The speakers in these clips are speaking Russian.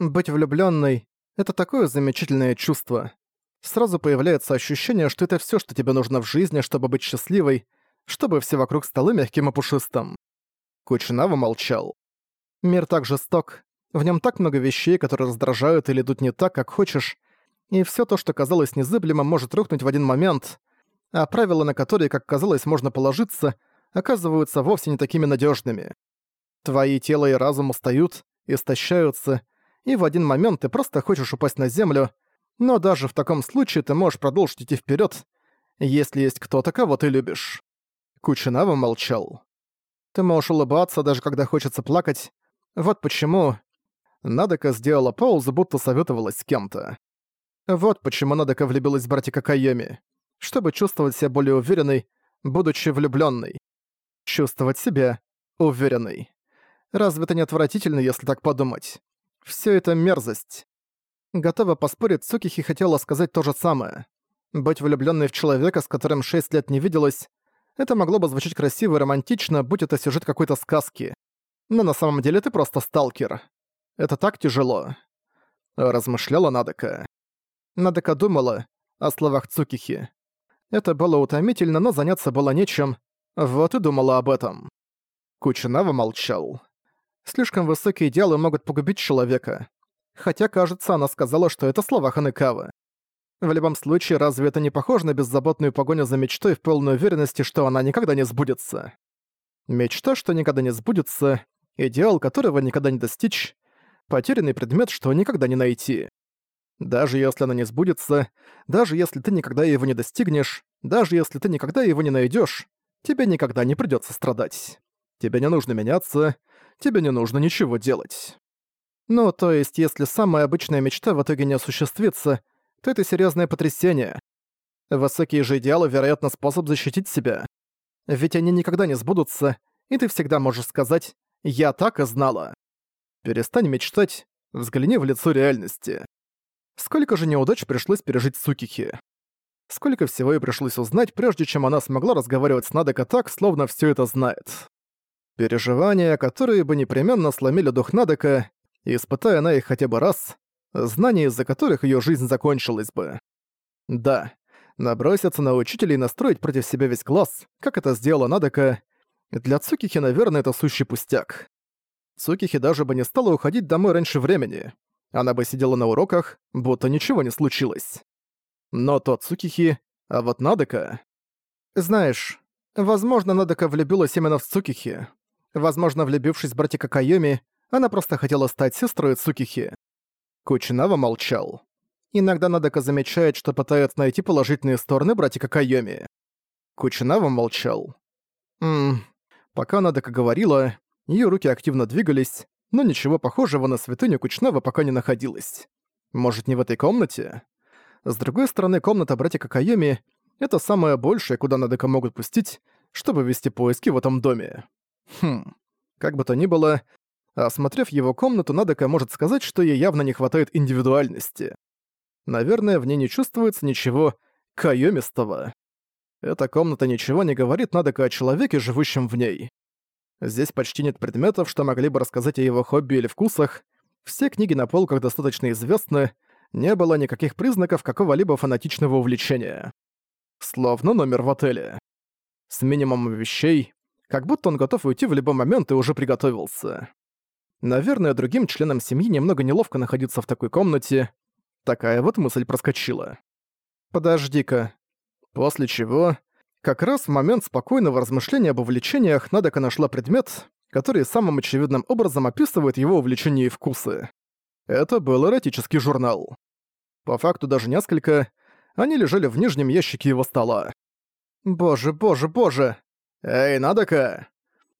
Быть влюблённой — это такое замечательное чувство. Сразу появляется ощущение, что это всё, что тебе нужно в жизни, чтобы быть счастливой, чтобы все вокруг стало мягким и пушистым. Кучинава молчал. Мир так жесток, в нём так много вещей, которые раздражают или идут не так, как хочешь, и всё то, что казалось незыблемым, может рухнуть в один момент, а правила, на которые, как казалось, можно положиться, оказываются вовсе не такими надёжными. Твои тело и разум устают, истощаются, и в один момент ты просто хочешь упасть на землю, но даже в таком случае ты можешь продолжить идти вперед, если есть кто-то, кого ты любишь. Кучинава молчал. Ты можешь улыбаться, даже когда хочется плакать. Вот почему... Надека сделала паузу, будто советовалась с кем-то. Вот почему Надека влюбилась в братика Кайоми. Чтобы чувствовать себя более уверенной, будучи влюбленной. Чувствовать себя уверенной. Разве это не отвратительно, если так подумать? Все это мерзость. Готова поспорить, Цукихи хотела сказать то же самое. Быть влюбленной в человека, с которым шесть лет не виделась, это могло бы звучать красиво и романтично, будь это сюжет какой-то сказки. Но на самом деле ты просто сталкер. Это так тяжело. Размышляла Надека. Надека думала о словах Цукихи. Это было утомительно, но заняться было нечем. Вот и думала об этом. Кучинава молчал. Слишком высокие идеалы могут погубить человека. Хотя, кажется, она сказала, что это слова Ханекавы. В любом случае, разве это не похоже на беззаботную погоню за мечтой в полной уверенности, что она никогда не сбудется? Мечта, что никогда не сбудется, идеал которого никогда не достичь, потерянный предмет, что никогда не найти. Даже если она не сбудется, даже если ты никогда его не достигнешь, даже если ты никогда его не найдешь, тебе никогда не придется страдать. Тебе не нужно меняться, тебе не нужно ничего делать. Ну, то есть, если самая обычная мечта в итоге не осуществится, то это серьезное потрясение. Высокие же идеалы, вероятно, способ защитить себя. Ведь они никогда не сбудутся, и ты всегда можешь сказать «я так и знала». Перестань мечтать, взгляни в лицо реальности. Сколько же неудач пришлось пережить Сукихи? Сколько всего ей пришлось узнать, прежде чем она смогла разговаривать с Надека так, словно все это знает. Переживания, которые бы непременно сломили дух Надека, испытая она их хотя бы раз, знания из-за которых ее жизнь закончилась бы. Да, наброситься на учителя и настроить против себя весь класс, как это сделала Надека, для Цукихи, наверное, это сущий пустяк. Цукихи даже бы не стала уходить домой раньше времени. Она бы сидела на уроках, будто ничего не случилось. Но то Цукихи, а вот Надека... Знаешь, возможно, Надека влюбилась именно в Цукихи. Возможно, влюбившись в братика Кайоми, она просто хотела стать сестрой Цукихи. Кучинава молчал. Иногда Надека замечает, что пытается найти положительные стороны братика Кайоми. Кучинава молчал. Ммм, пока Надека говорила, ее руки активно двигались, но ничего похожего на святыню Кучинава пока не находилось. Может, не в этой комнате? С другой стороны, комната братика Кайоми — это самое большее, куда Надека могут пустить, чтобы вести поиски в этом доме. Хм, как бы то ни было, осмотрев его комнату, Надека может сказать, что ей явно не хватает индивидуальности. Наверное, в ней не чувствуется ничего кайомистого. Эта комната ничего не говорит Надека о человеке, живущем в ней. Здесь почти нет предметов, что могли бы рассказать о его хобби или вкусах. Все книги на полках достаточно известны, не было никаких признаков какого-либо фанатичного увлечения. Словно номер в отеле. С минимумом вещей, как будто он готов уйти в любой момент и уже приготовился. Наверное, другим членам семьи немного неловко находиться в такой комнате. Такая вот мысль проскочила. «Подожди-ка». После чего, как раз в момент спокойного размышления об увлечениях, Надека нашла предмет, который самым очевидным образом описывает его увлечения и вкусы. Это был эротический журнал. По факту даже несколько, они лежали в нижнем ящике его стола. «Боже, боже, боже!» «Эй, Надека!»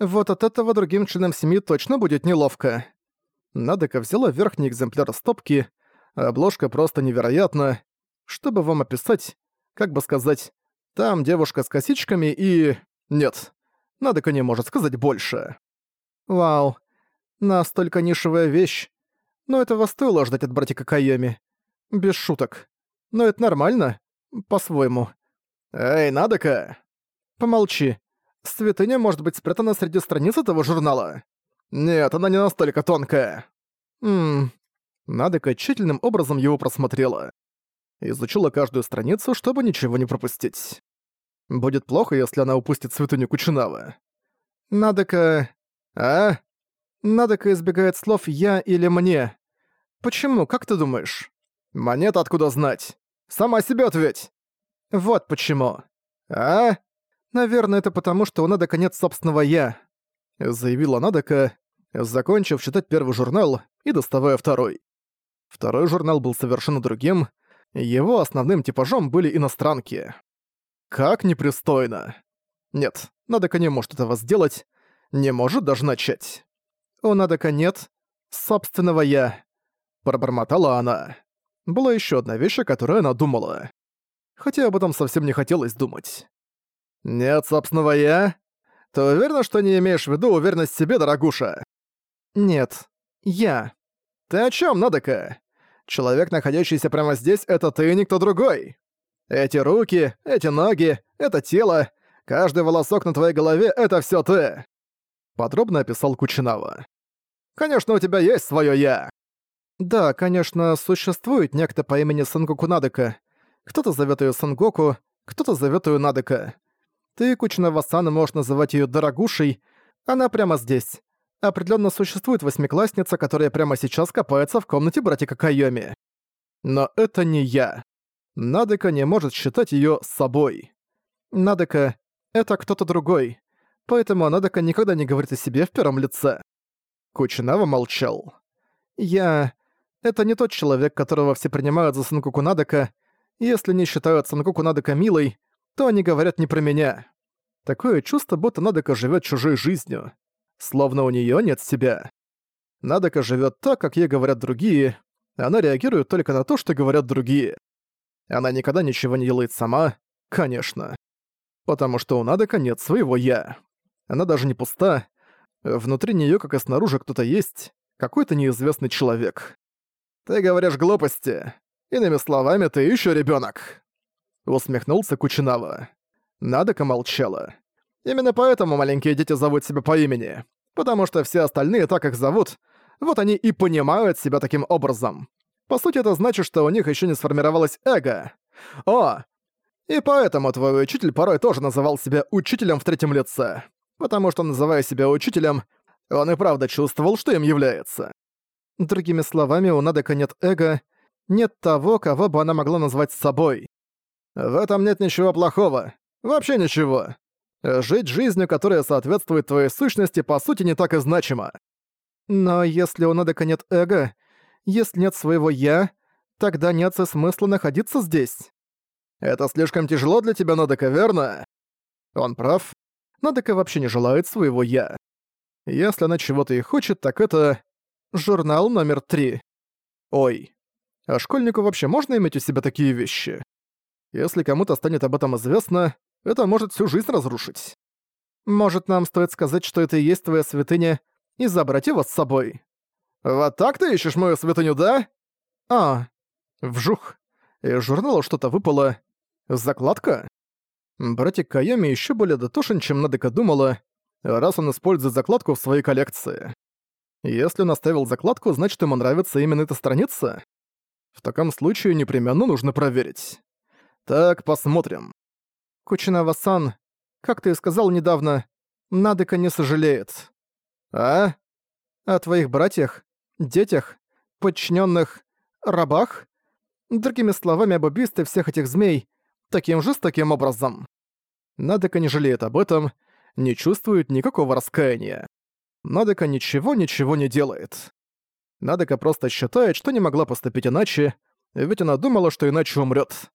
Вот от этого другим членам семьи точно будет неловко. Надека взяла верхний экземпляр стопки, обложка просто невероятна. Чтобы вам описать, как бы сказать, там девушка с косичками и... Нет, Надека не может сказать больше. Вау, настолько нишевая вещь. Но этого стоило ждать от братика Кайоми. Без шуток. Но это нормально. По-своему. Эй, Надека! Помолчи. Святыня может быть спрятана среди страниц этого журнала? Нет, она не настолько тонкая. Ммм. Надека тщательным образом его просмотрела. Изучила каждую страницу, чтобы ничего не пропустить. Будет плохо, если она упустит святыню Кучинава. Надека... А? Надека избегает слов «я» или «мне». Почему, как ты думаешь? Монета откуда знать? Сама себе ответь. Вот почему. А? Наверное, это потому, что у нет собственного «я», заявила Надека, закончив читать первый журнал и доставая второй. Второй журнал был совершенно другим, его основным типажом были иностранки. Как непристойно. Нет, Надека не может этого сделать, не может даже начать. У Надека нет собственного «я», пробормотала она. Была еще одна вещь, о которой она думала. Хотя об этом совсем не хотелось думать. «Нет собственного «я»? Ты уверена, что не имеешь в виду уверенность в себе, дорогуша?» «Нет. Я». «Ты о чем, Надека? Человек, находящийся прямо здесь, это ты и никто другой. Эти руки, эти ноги, это тело, каждый волосок на твоей голове — это все ты». Подробно описал Кучинава. «Конечно, у тебя есть свое «я». Да, конечно, существует некто по имени Сангоку Надека. Кто-то зовет ее Сангоку, кто-то зовет ее Надека. Ты, Кучинава-сан, можешь называть ее Дорогушей. Она прямо здесь. Определенно существует восьмиклассница, которая прямо сейчас копается в комнате братика Кайоми. Но это не я. Надека не может считать ее собой. Надека — это кто-то другой. Поэтому Надека никогда не говорит о себе в первом лице. Кучинава молчал. Я... Это не тот человек, которого все принимают за Санкуку Надека. Если не считают Санкуку Надека милой, то они говорят не про меня. Такое чувство, будто Надека живет чужой жизнью. Словно у нее нет себя. Надека живет так, как ей говорят другие, она реагирует только на то, что говорят другие. Она никогда ничего не делает сама, конечно. Потому что у Надека нет своего «я». Она даже не пуста. Внутри нее, как и снаружи, кто-то есть, какой-то неизвестный человек. «Ты говоришь глупости. Иными словами, ты еще ребенок. Усмехнулся Кучинава. Надека молчала. Именно поэтому маленькие дети зовут себя по имени. Потому что все остальные так их зовут, вот они и понимают себя таким образом. По сути, это значит, что у них еще не сформировалось эго. О! И поэтому твой учитель порой тоже называл себя учителем в третьем лице. Потому что, называя себя учителем, он и правда чувствовал, что им является. Другими словами, у Надека нет эго, нет того, кого бы она могла назвать собой. В этом нет ничего плохого. Вообще ничего. Жить жизнью, которая соответствует твоей сущности, по сути, не так и значимо. Но если у Надека нет эго, если нет своего «я», тогда нет смысла находиться здесь. Это слишком тяжело для тебя, Надека, верно? Он прав. Надека вообще не желает своего «я». Если она чего-то и хочет, так это... Журнал номер три. Ой. А школьнику вообще можно иметь у себя такие вещи? Если кому-то станет об этом известно, это может всю жизнь разрушить. Может, нам стоит сказать, что это и есть твоя святыня, и забрать его с собой? Вот так ты ищешь мою святыню, да? А, вжух. Из журнала что-то выпало. Закладка? Братик Кайоми еще более дотошен, чем Надека думала, раз он использует закладку в своей коллекции. Если он оставил закладку, значит ему нравится именно эта страница? В таком случае непременно нужно проверить. Так, посмотрим. Кучинава-сан, как ты сказал недавно, Надека не сожалеет. А? О твоих братьях, детях, подчиненных, рабах? Другими словами, об убийстве всех этих змей таким жестоким образом. Надека не жалеет об этом, не чувствует никакого раскаяния. Надека ничего-ничего не делает. Надека просто считает, что не могла поступить иначе, ведь она думала, что иначе умрет.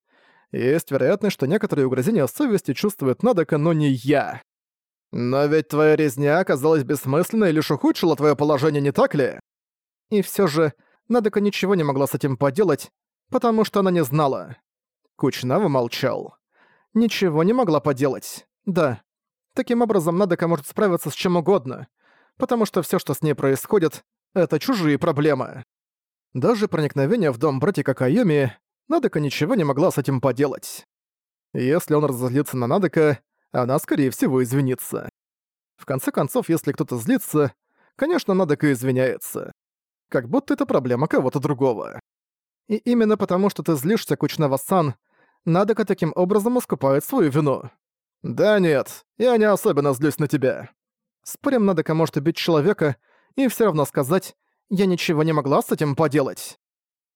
Есть вероятность, что некоторые угрызения совести чувствует Надека, но не я. Но ведь твоя резня оказалась бессмысленной и лишь ухудшила твое положение, не так ли? И все же, Надека ничего не могла с этим поделать, потому что она не знала. Кучнава молчал. Ничего не могла поделать. Да. Таким образом, Надека может справиться с чем угодно, потому что все, что с ней происходит, это чужие проблемы. Даже проникновение в дом братика Кайоми Надека ничего не могла с этим поделать. Если он разозлится на Надека, она, скорее всего, извинится. В конце концов, если кто-то злится, конечно, Надека извиняется. как будто это проблема кого-то другого. И именно потому, что ты злишься, Кучнава-сан, Надека таким образом искупает свою вину. Да нет, я не особенно злюсь на тебя. Спорим, Надека может убить человека и все равно сказать «я ничего не могла с этим поделать».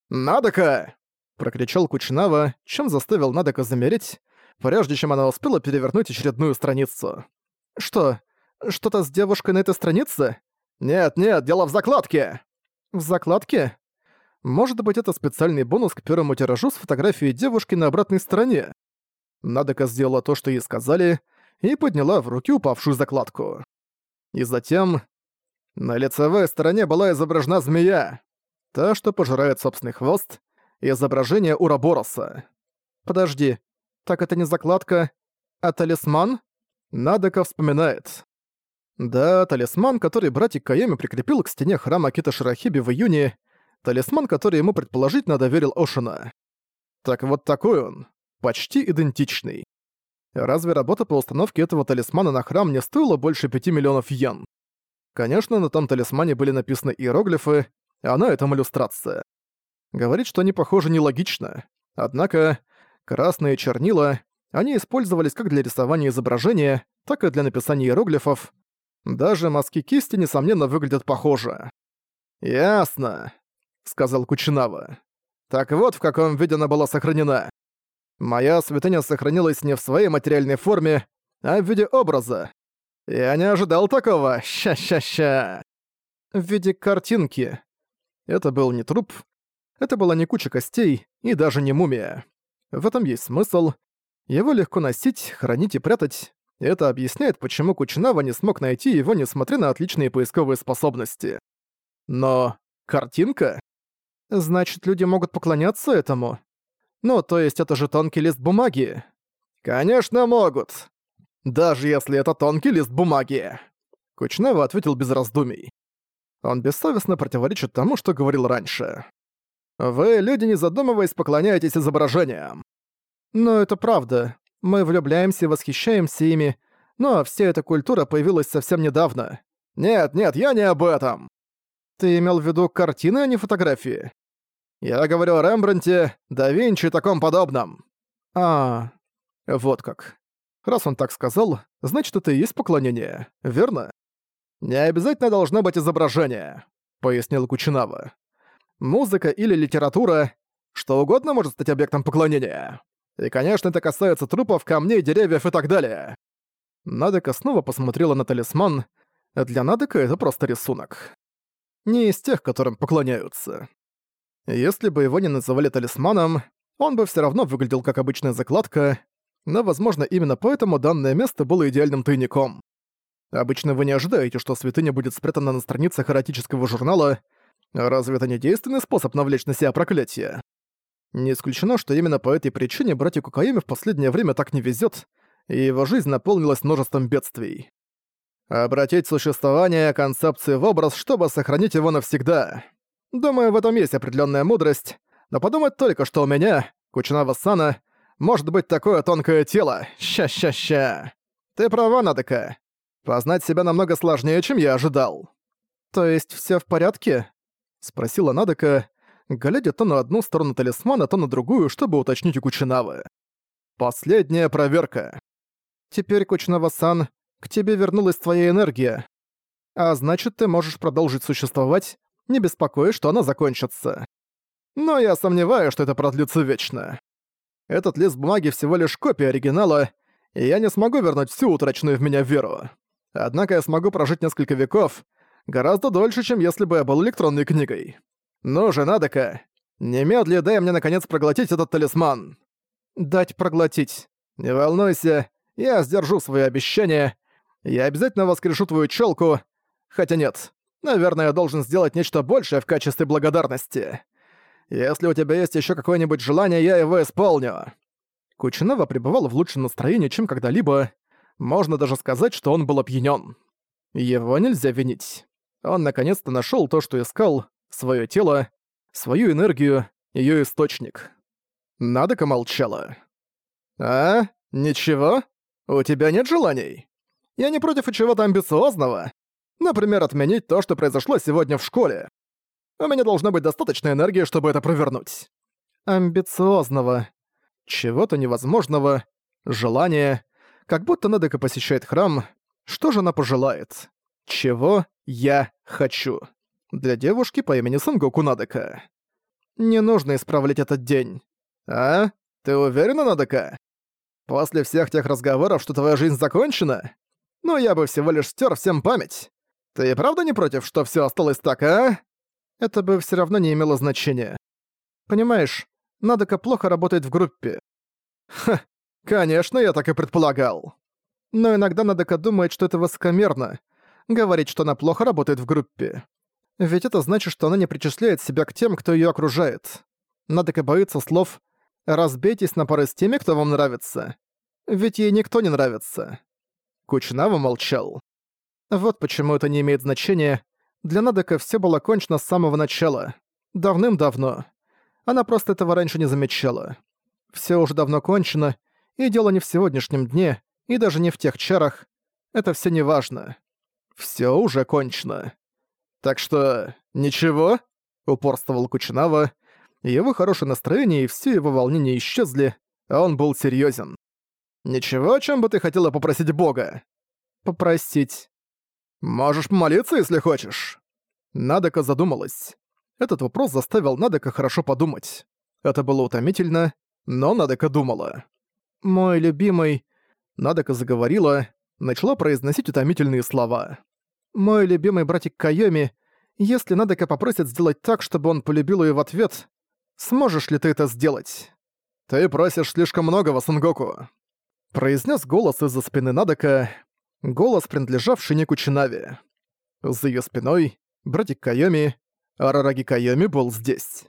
«Надека!» — прокричал Кучнава, чем заставил Надека замереть, прежде чем она успела перевернуть очередную страницу. «Что, что-то с девушкой на этой странице?» «Нет-нет, дело в закладке!» «В закладке?» Может быть, это специальный бонус к первому тиражу с фотографией девушки на обратной стороне. Надека сделала то, что ей сказали, и подняла в руки упавшую закладку. И затем... На лицевой стороне была изображена змея. Та, что пожирает собственный хвост, изображение Урабороса. Подожди, так это не закладка, а талисман? Надека вспоминает. Да, талисман, который братик Кайоми прикрепил к стене храма Кита Ширахиби в июне, талисман, который ему предположительно доверил Ошина. Так вот такой он, почти идентичный. Разве работа по установке этого талисмана на храм не стоила больше 5 миллионов йен? Конечно, на том талисмане были написаны иероглифы, а на этом иллюстрация. Говорить, что они похожи, нелогично. Однако, красные чернила, они использовались как для рисования изображения, так и для написания иероглифов, даже мазки кисти, несомненно, выглядят похоже. «Ясно», — сказал Кучинава. «Так вот, в каком виде она была сохранена. Моя святыня сохранилась не в своей материальной форме, а в виде образа. Я не ожидал такого, ща-ща-ща. В виде картинки. Это был не труп, это была не куча костей и даже не мумия. В этом есть смысл. Его легко носить, хранить и прятать, это объясняет, почему Кучинава не смог найти его, несмотря на отличные поисковые способности. Но картинка? Значит, люди могут поклоняться этому? Ну, то есть это же тонкий лист бумаги? Конечно, могут. Даже если это тонкий лист бумаги. Кучнава ответил без раздумий. Он бессовестно противоречит тому, что говорил раньше. Вы, люди, не задумываясь, поклоняетесь изображениям. Но это правда. Мы влюбляемся и восхищаемся ими, но вся эта культура появилась совсем недавно. Нет, нет, я не об этом. Ты имел в виду картины, а не фотографии? Я говорю о Рембранте, да Винчи и таком подобном. А, вот как. Раз он так сказал, значит, это и есть поклонение, верно? Не обязательно должно быть изображение, пояснил Кучинава. Музыка или литература, что угодно может стать объектом поклонения. И, конечно, это касается трупов, камней, деревьев и так далее. Надека снова посмотрела на талисман. Для Надека это просто рисунок. Не из тех, которым поклоняются. Если бы его не называли талисманом, он бы все равно выглядел как обычная закладка, но, возможно, именно поэтому данное место было идеальным тайником. Обычно вы не ожидаете, что святыня будет спрятана на страницах эротического журнала. Разве это не действенный способ навлечь на себя проклятие? Не исключено, что именно по этой причине братику Каэми в последнее время так не везет, и его жизнь наполнилась множеством бедствий. Обратить существование концепции в образ, чтобы сохранить его навсегда. Думаю, в этом есть определенная мудрость, но подумать только, что у меня, Кучинава Сана, может быть такое тонкое тело. Ща-ща-ща. Ты права, Надека. Познать себя намного сложнее, чем я ожидал. То есть все в порядке? Спросила Надека, глядя то на одну сторону талисмана, то на другую, чтобы уточнить у Кучинавы. Последняя проверка. Теперь, Кучинава-сан, к тебе вернулась твоя энергия. А значит, ты можешь продолжить существовать, не беспокоясь, что она закончится. Но я сомневаюсь, что это продлится вечно. Этот лист бумаги всего лишь копия оригинала, и я не смогу вернуть всю утраченную в меня веру. Однако я смогу прожить несколько веков, гораздо дольше, чем если бы я был электронной книгой. «Ну же, Надека, немедли дай мне наконец проглотить этот талисман!» «Дать проглотить. Не волнуйся, я сдержу свои обещания. Я обязательно воскрешу твою челку. Хотя нет, наверное, я должен сделать нечто большее в качестве благодарности. Если у тебя есть еще какое-нибудь желание, я его исполню». Кучинова пребывал в лучшем настроении, чем когда-либо. Можно даже сказать, что он был опьянен. Его нельзя винить. Он наконец-то нашел то, что искал, свое тело, свою энергию, ее источник. Надека молчала. «А? Ничего? У тебя нет желаний? Я не против чего-то амбициозного. Например, отменить то, что произошло сегодня в школе. У меня должна быть достаточно энергии, чтобы это провернуть. Амбициозного. Чего-то невозможного. Желания. Как будто Надека посещает храм. Что же она пожелает? Чего я хочу? Для девушки по имени Сангоку Надека. Не нужно исправлять этот день. А? Ты уверена, Надека? После всех тех разговоров, что твоя жизнь закончена? Ну, я бы всего лишь стер всем память. Ты правда не против, что все осталось так, а? Это бы все равно не имело значения. Понимаешь, Надека плохо работает в группе. Ха, конечно, я так и предполагал. Но иногда Надека думает, что это высокомерно. Говорить, что она плохо работает в группе. Ведь это значит, что она не причисляет себя к тем, кто ее окружает. Надека боится слов «разбейтесь на пары с теми, кто вам нравится». Ведь ей никто не нравится. Кучнава молчал. Вот почему это не имеет значения. Для Надека все было кончено с самого начала. Давным-давно. Она просто этого раньше не замечала. Все уже давно кончено, и дело не в сегодняшнем дне, и даже не в тех чарах. Это все не важно. Все уже кончено. Так что... ничего? Упорствовал Кучинава. Его хорошее настроение и все его волнения исчезли, а он был серьезен. «Ничего, о чем бы ты хотела попросить Бога?» «Попросить». «Можешь помолиться, если хочешь». Надека задумалась. Этот вопрос заставил Надека хорошо подумать. Это было утомительно, но Надека думала. «Мой любимый...» Надека заговорила, начала произносить утомительные слова. «Мой любимый братик Кайоми, если Надека попросит сделать так, чтобы он полюбил ее в ответ, сможешь ли ты это сделать?» «Ты просишь слишком многого, Сангоку», — произнес голос из-за спины Надека, голос, принадлежавший Нику Чинаве. За ее спиной братик Кайоми, Арараги Кайоми был здесь.